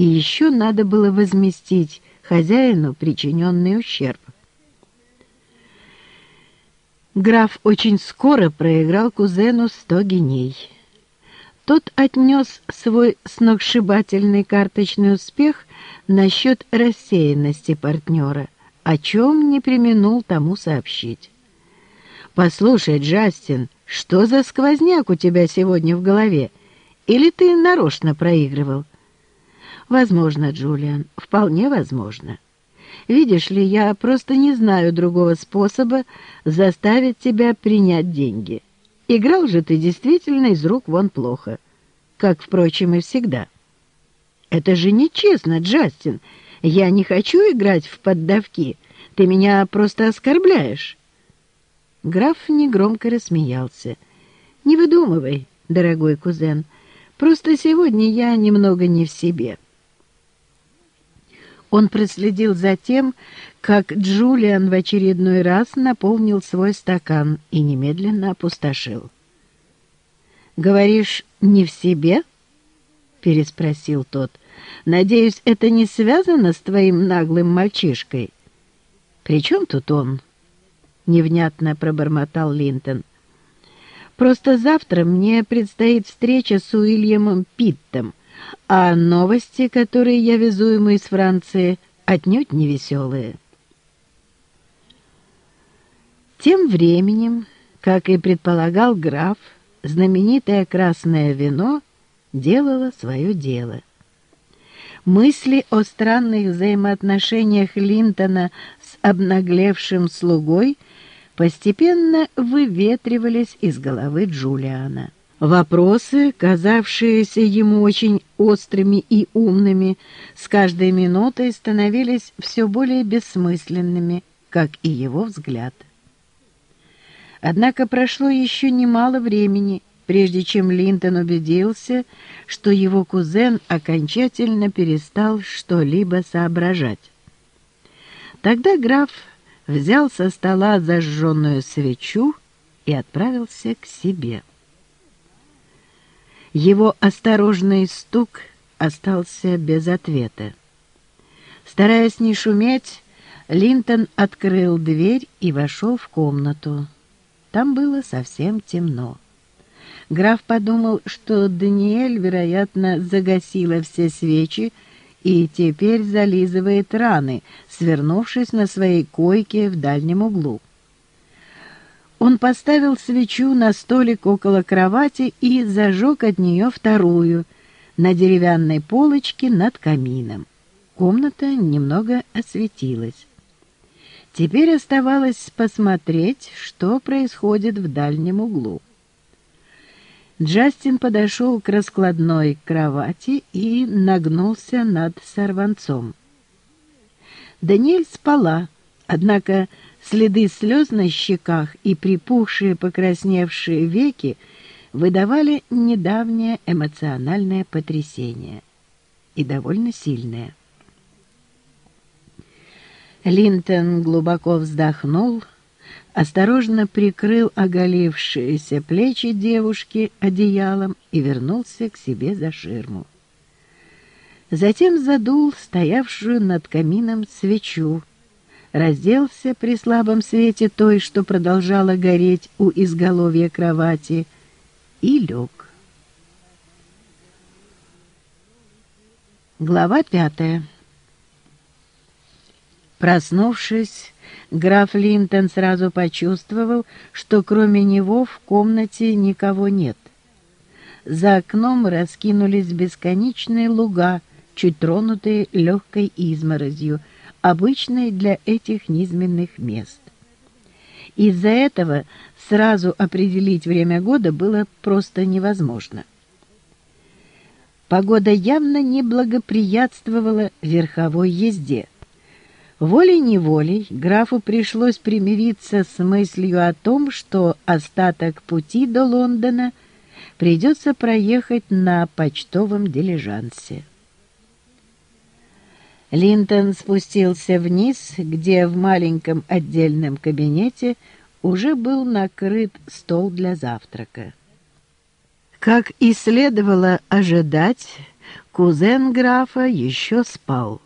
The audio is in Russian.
и еще надо было возместить хозяину причиненный ущерб. Граф очень скоро проиграл кузену сто геней. Тот отнес свой сногсшибательный карточный успех насчет рассеянности партнера, о чем не применул тому сообщить. «Послушай, Джастин, что за сквозняк у тебя сегодня в голове? Или ты нарочно проигрывал?» «Возможно, Джулиан, вполне возможно. Видишь ли, я просто не знаю другого способа заставить тебя принять деньги. Играл же ты действительно из рук вон плохо, как, впрочем, и всегда». «Это же нечестно, Джастин. Я не хочу играть в поддавки. Ты меня просто оскорбляешь». Граф негромко рассмеялся. «Не выдумывай, дорогой кузен. Просто сегодня я немного не в себе». Он проследил за тем, как Джулиан в очередной раз наполнил свой стакан и немедленно опустошил. «Говоришь, не в себе?» — переспросил тот. «Надеюсь, это не связано с твоим наглым мальчишкой?» «При чем тут он?» невнятно пробормотал Линтон. Просто завтра мне предстоит встреча с Уильямом Питтом, а новости, которые я везу ему из Франции, отнюдь не веселые. Тем временем, как и предполагал граф, знаменитое красное вино делало свое дело. Мысли о странных взаимоотношениях Линтона с обнаглевшим слугой – постепенно выветривались из головы Джулиана. Вопросы, казавшиеся ему очень острыми и умными, с каждой минутой становились все более бессмысленными, как и его взгляд. Однако прошло еще немало времени, прежде чем Линтон убедился, что его кузен окончательно перестал что-либо соображать. Тогда граф взял со стола зажженную свечу и отправился к себе. Его осторожный стук остался без ответа. Стараясь не шуметь, Линтон открыл дверь и вошел в комнату. Там было совсем темно. Граф подумал, что Даниэль, вероятно, загасила все свечи, и теперь зализывает раны, свернувшись на своей койке в дальнем углу. Он поставил свечу на столик около кровати и зажег от нее вторую на деревянной полочке над камином. Комната немного осветилась. Теперь оставалось посмотреть, что происходит в дальнем углу. Джастин подошел к раскладной кровати и нагнулся над сорванцом. Даниэль спала, однако следы слез на щеках и припухшие покрасневшие веки выдавали недавнее эмоциональное потрясение, и довольно сильное. Линтон глубоко вздохнул осторожно прикрыл оголившиеся плечи девушки одеялом и вернулся к себе за ширму. Затем задул стоявшую над камином свечу, разделся при слабом свете той, что продолжала гореть у изголовья кровати, и лег. Глава пятая Проснувшись, граф Линтон сразу почувствовал, что кроме него в комнате никого нет. За окном раскинулись бесконечные луга, чуть тронутые легкой изморозью, обычной для этих низменных мест. Из-за этого сразу определить время года было просто невозможно. Погода явно не благоприятствовала верховой езде – Волей-неволей графу пришлось примириться с мыслью о том, что остаток пути до Лондона придется проехать на почтовом дилижансе. Линтон спустился вниз, где в маленьком отдельном кабинете уже был накрыт стол для завтрака. Как и следовало ожидать, Кузен графа еще спал.